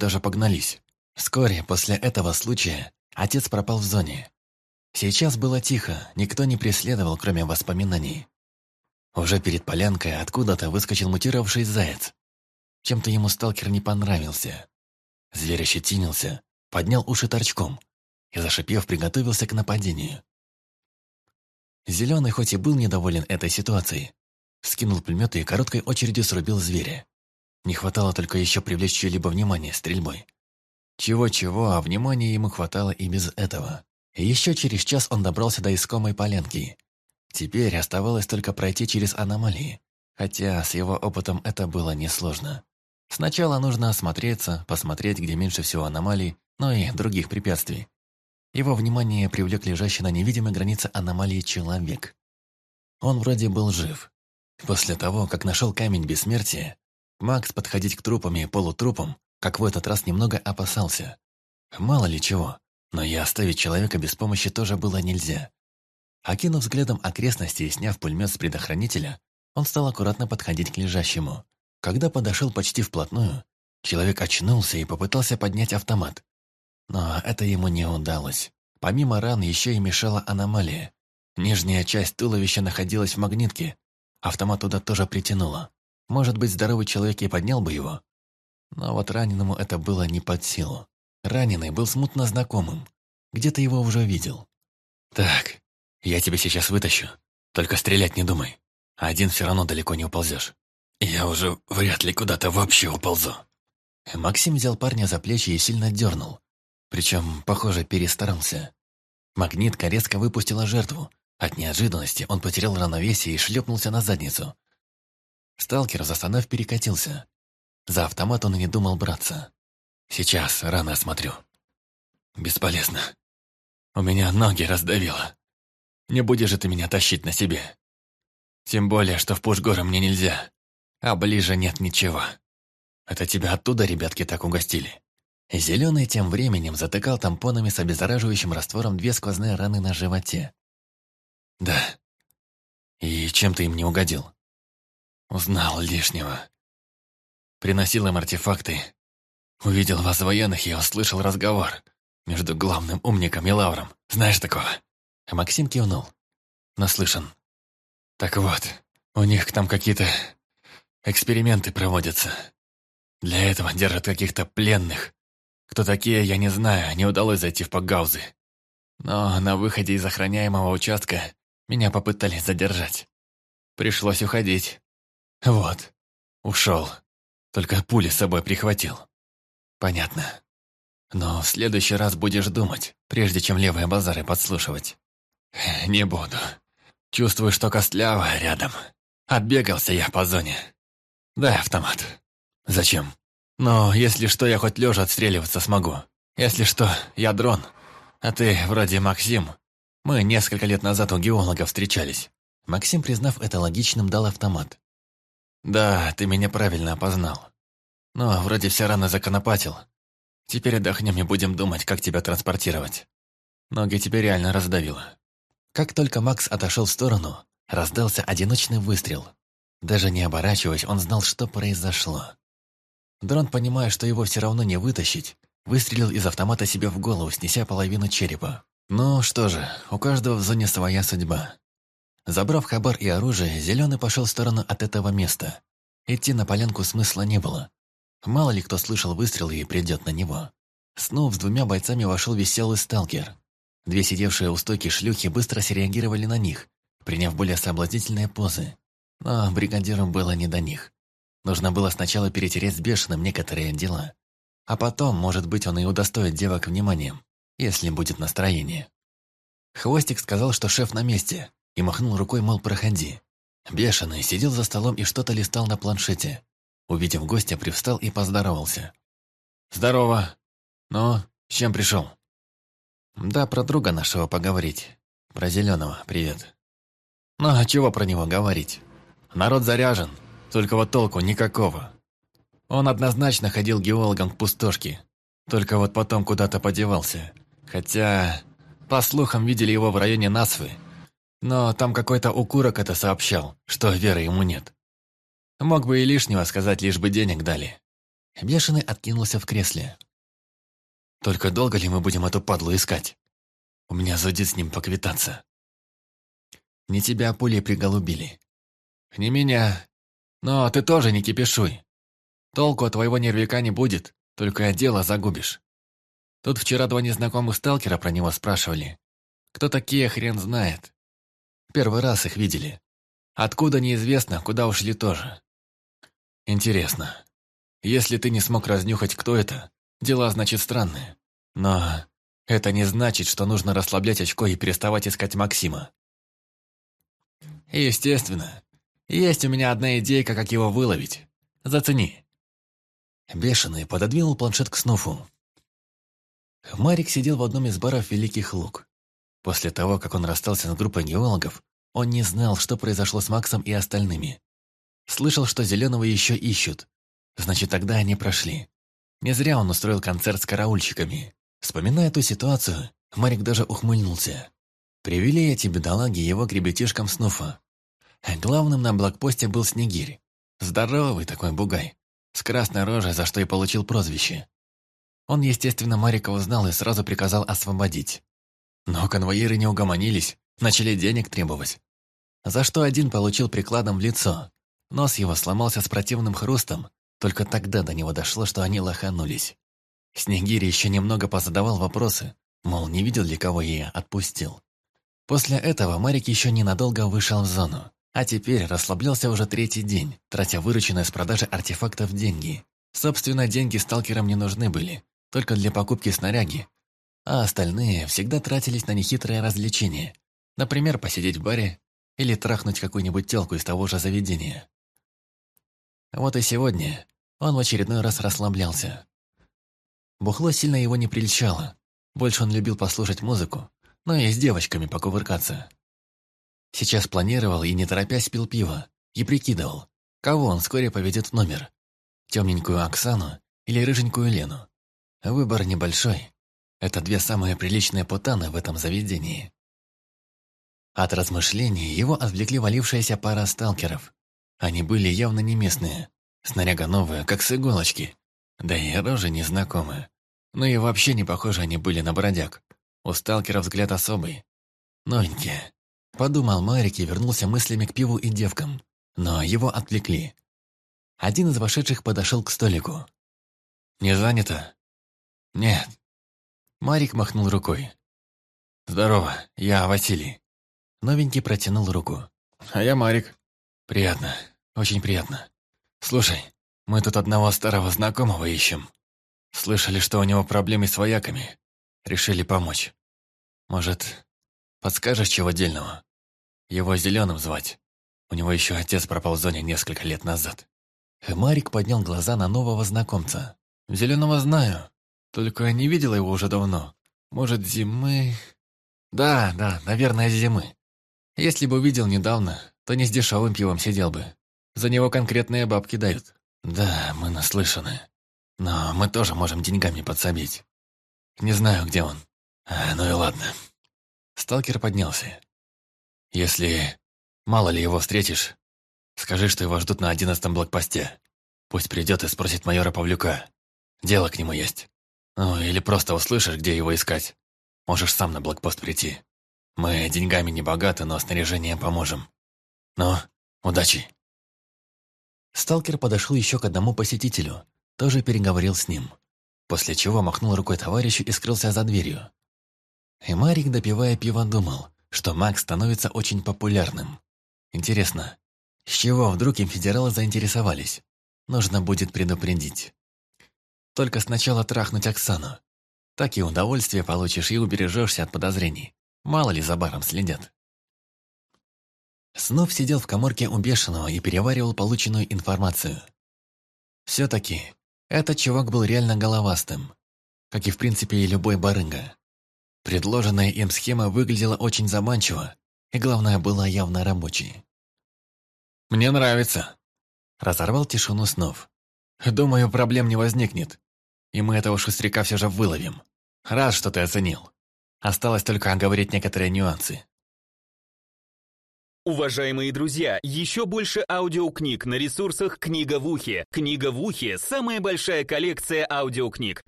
даже погнались. Вскоре после этого случая отец пропал в зоне. Сейчас было тихо, никто не преследовал, кроме воспоминаний. Уже перед полянкой откуда-то выскочил мутировавший заяц. Чем-то ему сталкер не понравился. Зверь ощетинился, поднял уши торчком и, зашипев, приготовился к нападению. Зеленый хоть и был недоволен этой ситуацией, скинул пулемет и короткой очередью срубил зверя. Не хватало только еще привлечь чье-либо внимание стрельбой. Чего-чего, а внимания ему хватало и без этого. Еще через час он добрался до искомой полянки. Теперь оставалось только пройти через аномалии, хотя с его опытом это было несложно. Сначала нужно осмотреться, посмотреть, где меньше всего аномалий, но и других препятствий. Его внимание привлек лежащий на невидимой границе аномалии человек. Он вроде был жив. После того, как нашел камень бессмертия, Макс подходить к трупам и полутрупам, как в этот раз немного опасался. Мало ли чего, но и оставить человека без помощи тоже было нельзя. Окинув взглядом окрестности и сняв пулемет с предохранителя, он стал аккуратно подходить к лежащему. Когда подошел почти вплотную, человек очнулся и попытался поднять автомат. Но это ему не удалось. Помимо ран еще и мешала аномалия. Нижняя часть туловища находилась в магнитке. Автомат туда тоже притянуло. Может быть, здоровый человек и поднял бы его. Но вот раненому это было не под силу. Раненый был смутно знакомым. Где-то его уже видел. «Так, я тебя сейчас вытащу. Только стрелять не думай. Один все равно далеко не уползешь. Я уже вряд ли куда-то вообще уползу». Максим взял парня за плечи и сильно дернул. Причем, похоже, перестарался. Магнитка резко выпустила жертву. От неожиданности он потерял равновесие и шлепнулся на задницу. Сталкер, застонав, перекатился. За автомат он и не думал браться. «Сейчас рано осмотрю». «Бесполезно. У меня ноги раздавило. Не будешь же ты меня тащить на себе. Тем более, что в Пушгоры мне нельзя а ближе нет ничего. Это тебя оттуда ребятки так угостили?» Зеленый тем временем затыкал тампонами с обеззараживающим раствором две сквозные раны на животе. «Да. И чем ты им не угодил?» «Узнал лишнего. Приносил им артефакты. Увидел вас военных и услышал разговор между главным умником и Лавром. Знаешь такого?» Максим кивнул. «Наслышан. Так вот, у них там какие-то Эксперименты проводятся. Для этого держат каких-то пленных. Кто такие, я не знаю, не удалось зайти в погаузы. Но на выходе из охраняемого участка меня попытались задержать. Пришлось уходить. Вот, ушел. Только пули с собой прихватил. Понятно. Но в следующий раз будешь думать, прежде чем левые базары подслушивать. Не буду. Чувствую, что костлявая рядом. Отбегался я по зоне. «Дай автомат». «Зачем?» «Но если что, я хоть лежа отстреливаться смогу. Если что, я дрон. А ты вроде Максим. Мы несколько лет назад у геолога встречались». Максим, признав это логичным, дал автомат. «Да, ты меня правильно опознал. Но вроде вся рано законопатил. Теперь отдохнем и будем думать, как тебя транспортировать. Ноги тебе реально раздавило». Как только Макс отошел в сторону, раздался одиночный выстрел. Даже не оборачиваясь, он знал, что произошло. Дрон, понимая, что его все равно не вытащить, выстрелил из автомата себе в голову, снеся половину черепа. Ну что же, у каждого в зоне своя судьба. Забрав хабар и оружие, Зеленый пошел в сторону от этого места. Идти на полянку смысла не было. Мало ли кто слышал выстрелы и придет на него. Снова с двумя бойцами вошел веселый сталкер. Две сидевшие у стойки шлюхи быстро среагировали на них, приняв более соблазнительные позы. Но бригадиру было не до них. Нужно было сначала перетереть с бешеным некоторые дела. А потом, может быть, он и удостоит девок вниманием, если будет настроение. Хвостик сказал, что шеф на месте, и махнул рукой, мол, проходи. Бешеный сидел за столом и что-то листал на планшете. Увидев гостя, привстал и поздоровался. «Здорово! Ну, с чем пришел?» «Да, про друга нашего поговорить. Про Зеленого, привет». «Ну, а чего про него говорить? Народ заряжен, только вот толку никакого. Он однозначно ходил геологом к пустошке, только вот потом куда-то подевался. Хотя, по слухам, видели его в районе Насвы, но там какой-то укурок это сообщал, что веры ему нет. Мог бы и лишнего сказать, лишь бы денег дали. Бешеный откинулся в кресле. «Только долго ли мы будем эту падлу искать? У меня зудит с ним поквитаться». «Не тебя пулей приголубили». «Не меня. Но ты тоже не кипишуй. Толку от твоего нервика не будет, только дело загубишь. Тут вчера два незнакомых сталкера про него спрашивали. Кто такие, хрен знает. Первый раз их видели. Откуда неизвестно, куда ушли тоже. Интересно. Если ты не смог разнюхать, кто это, дела, значит, странные. Но это не значит, что нужно расслаблять очко и переставать искать Максима. Естественно. Есть у меня одна идейка, как его выловить. Зацени. Бешеный пододвинул планшет к Снуфу. Марик сидел в одном из баров Великих Луг. После того, как он расстался с группой геологов, он не знал, что произошло с Максом и остальными. Слышал, что Зеленого еще ищут. Значит, тогда они прошли. Не зря он устроил концерт с караульщиками. Вспоминая ту ситуацию, Марик даже ухмыльнулся. Привели эти бедолаги его к ребятишкам Снуфа. Главным на блокпосте был Снегирь. Здоровый такой бугай. С красной рожей, за что и получил прозвище. Он, естественно, Марика узнал и сразу приказал освободить. Но конвоиры не угомонились, начали денег требовать. За что один получил прикладом в лицо. Нос его сломался с противным хрустом, только тогда до него дошло, что они лоханулись. Снегирь еще немного позадавал вопросы, мол, не видел ли кого я отпустил. После этого Марик еще ненадолго вышел в зону, а теперь расслаблялся уже третий день, тратя вырученные с продажи артефактов деньги. Собственно, деньги сталкерам не нужны были, только для покупки снаряги, а остальные всегда тратились на нехитрые развлечения. Например, посидеть в баре или трахнуть какую-нибудь телку из того же заведения. Вот и сегодня он в очередной раз расслаблялся. Бухло сильно его не прельщало. Больше он любил послушать музыку, но и с девочками покувыркаться. Сейчас планировал и не торопясь пил пиво, и прикидывал, кого он вскоре поведет в номер. Темненькую Оксану или рыженькую Лену. Выбор небольшой. Это две самые приличные путаны в этом заведении. От размышлений его отвлекли валившаяся пара сталкеров. Они были явно не местные. Снаряга новая, как с иголочки. Да и рожи незнакомые. Ну и вообще не похожи они были на бродяг. У сталкера взгляд особый. Новенькие. Подумал Марик и вернулся мыслями к пиву и девкам. Но его отвлекли. Один из вошедших подошел к столику. «Не занято?» «Нет». Марик махнул рукой. «Здорово, я Василий». Новенький протянул руку. «А я Марик». «Приятно, очень приятно. Слушай, мы тут одного старого знакомого ищем. Слышали, что у него проблемы с вояками. Решили помочь. Может, подскажешь чего дельного? Его Зеленым звать. У него еще отец пропал в зоне несколько лет назад». Марик поднял глаза на нового знакомца. «Зеленого знаю. Только не видела его уже давно. Может, зимы... Да, да, наверное, зимы. Если бы увидел недавно, то не с дешевым пивом сидел бы. За него конкретные бабки дают. Да, мы наслышаны. Но мы тоже можем деньгами подсобить. Не знаю, где он. А, ну и ладно. Сталкер поднялся. Если мало ли его встретишь, скажи, что его ждут на одиннадцатом блокпосте. Пусть придет и спросит майора Павлюка. Дело к нему есть. Ну, или просто услышишь, где его искать. Можешь сам на блокпост прийти. Мы деньгами не богаты, но снаряжением поможем. Ну, удачи. Сталкер подошел еще к одному посетителю, тоже переговорил с ним. После чего махнул рукой товарищу и скрылся за дверью. И Марик, допивая пиво, думал, что Макс становится очень популярным. Интересно, с чего вдруг им федералы заинтересовались? Нужно будет предупредить. Только сначала трахнуть Оксану. Так и удовольствие получишь и убережешься от подозрений. Мало ли за баром следят. Снов сидел в коморке у Бешеного и переваривал полученную информацию. Все-таки этот чувак был реально головастым, как и в принципе и любой барыга. Предложенная им схема выглядела очень заманчиво, и главное, была явно рабочей. «Мне нравится», — разорвал тишину снов. Думаю, проблем не возникнет. И мы этого шустряка все же выловим. Рад, что ты оценил. Осталось только оговорить некоторые нюансы. Уважаемые друзья, еще больше аудиокниг на ресурсах «Книга в ухе». «Книга в ухе» — самая большая коллекция аудиокниг.